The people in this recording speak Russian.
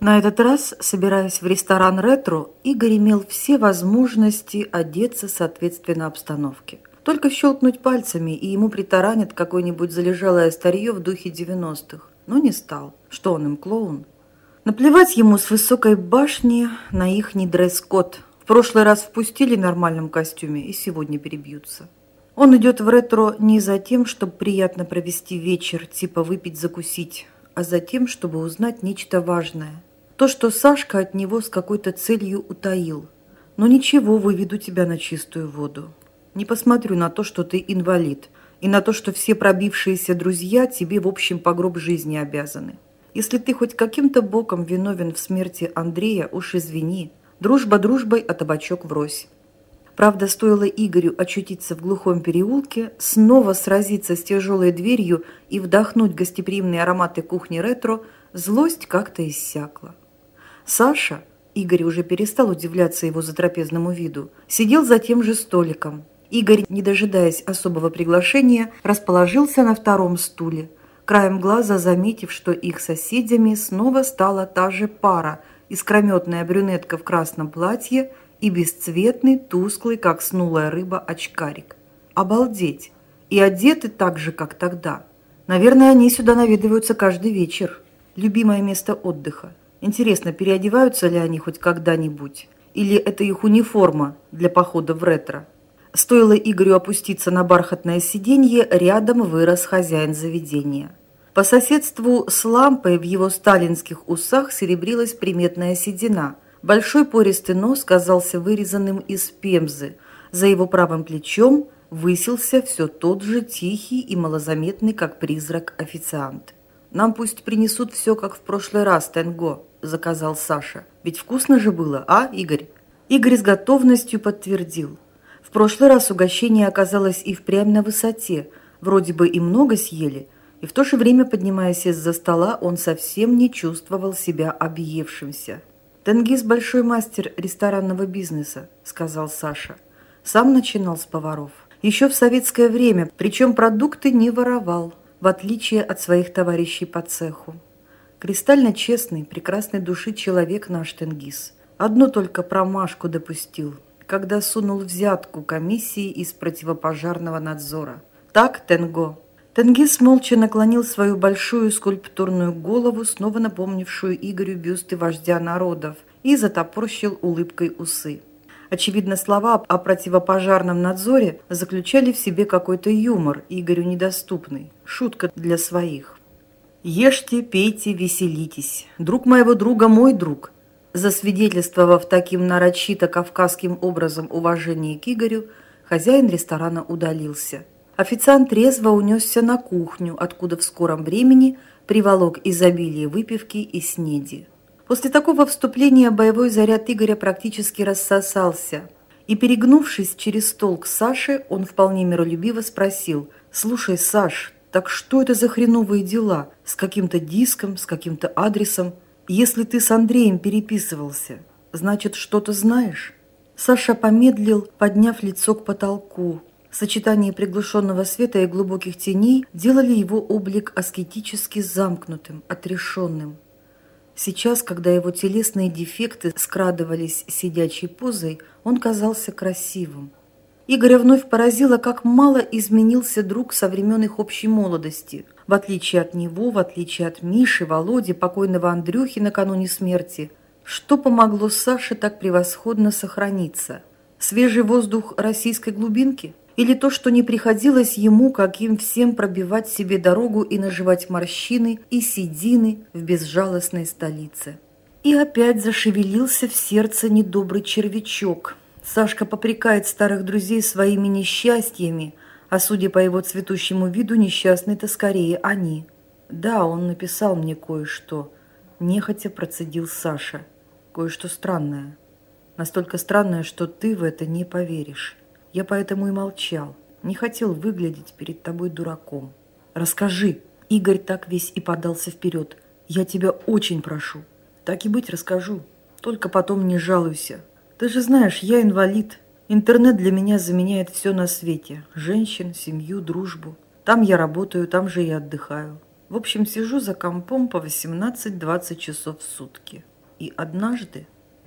На этот раз, собираясь в ресторан «Ретро», Игорь имел все возможности одеться соответственно обстановке. Только щелкнуть пальцами, и ему притаранит какое-нибудь залежалое старье в духе 90-х. Но не стал. Что он им, клоун? Наплевать ему с высокой башни на их дресс-код. В прошлый раз впустили в нормальном костюме и сегодня перебьются. Он идет в ретро не за тем, чтобы приятно провести вечер, типа выпить-закусить, а за тем, чтобы узнать нечто важное – то, что Сашка от него с какой-то целью утаил. Но ничего, выведу тебя на чистую воду. Не посмотрю на то, что ты инвалид, и на то, что все пробившиеся друзья тебе в общем по гроб жизни обязаны. Если ты хоть каким-то боком виновен в смерти Андрея, уж извини. Дружба дружбой, а табачок врозь. Правда, стоило Игорю очутиться в глухом переулке, снова сразиться с тяжелой дверью и вдохнуть гостеприимные ароматы кухни ретро, злость как-то иссякла. Саша, Игорь уже перестал удивляться его затрапезному виду, сидел за тем же столиком. Игорь, не дожидаясь особого приглашения, расположился на втором стуле, краем глаза заметив, что их соседями снова стала та же пара, искрометная брюнетка в красном платье и бесцветный, тусклый, как снулая рыба, очкарик. Обалдеть! И одеты так же, как тогда. Наверное, они сюда наведываются каждый вечер. Любимое место отдыха. Интересно, переодеваются ли они хоть когда-нибудь? Или это их униформа для похода в ретро? Стоило Игорю опуститься на бархатное сиденье, рядом вырос хозяин заведения. По соседству с лампой в его сталинских усах серебрилась приметная седина. Большой пористый нос казался вырезанным из пемзы. За его правым плечом высился все тот же тихий и малозаметный, как призрак, официант. «Нам пусть принесут все, как в прошлый раз, Тенго», – заказал Саша. «Ведь вкусно же было, а, Игорь?» Игорь с готовностью подтвердил. В прошлый раз угощение оказалось и впрямь на высоте. Вроде бы и много съели, и в то же время, поднимаясь из-за стола, он совсем не чувствовал себя объевшимся. «Тенгиз – большой мастер ресторанного бизнеса», – сказал Саша. Сам начинал с поваров. Еще в советское время, причем продукты не воровал, в отличие от своих товарищей по цеху. Кристально честный, прекрасной души человек наш Тенгиз. Одну только промашку допустил, когда сунул взятку комиссии из противопожарного надзора. Так, Тенго? Тенгиз молча наклонил свою большую скульптурную голову, снова напомнившую Игорю бюсты вождя народов, и затопорщил улыбкой усы. Очевидно, слова о противопожарном надзоре заключали в себе какой-то юмор, Игорю недоступный, шутка для своих. Ешьте, пейте, веселитесь. Друг моего друга мой друг. Засвидетельствовав таким нарочито кавказским образом уважение к Игорю, хозяин ресторана удалился. Официант резво унесся на кухню, откуда в скором времени приволок изобилие выпивки и снеди. После такого вступления боевой заряд Игоря практически рассосался, и, перегнувшись через стол к Саше, он вполне миролюбиво спросил «Слушай, Саш, так что это за хреновые дела? С каким-то диском, с каким-то адресом? Если ты с Андреем переписывался, значит, что-то знаешь?» Саша помедлил, подняв лицо к потолку. Сочетание приглушенного света и глубоких теней делали его облик аскетически замкнутым, отрешенным. Сейчас, когда его телесные дефекты скрадывались сидячей позой, он казался красивым. Игоря вновь поразило, как мало изменился друг со времен их общей молодости. В отличие от него, в отличие от Миши, Володи, покойного Андрюхи накануне смерти, что помогло Саше так превосходно сохраниться? Свежий воздух российской глубинки? Или то, что не приходилось ему, как им всем, пробивать себе дорогу и наживать морщины и седины в безжалостной столице? И опять зашевелился в сердце недобрый червячок – Сашка попрекает старых друзей своими несчастьями, а судя по его цветущему виду, несчастные-то скорее они. Да, он написал мне кое-что. Нехотя процедил Саша. Кое-что странное. Настолько странное, что ты в это не поверишь. Я поэтому и молчал. Не хотел выглядеть перед тобой дураком. Расскажи. Игорь так весь и подался вперед. Я тебя очень прошу. Так и быть, расскажу. Только потом не жалуйся. Ты же знаешь, я инвалид. Интернет для меня заменяет все на свете. Женщин, семью, дружбу. Там я работаю, там же и отдыхаю. В общем, сижу за компом по 18-20 часов в сутки. И однажды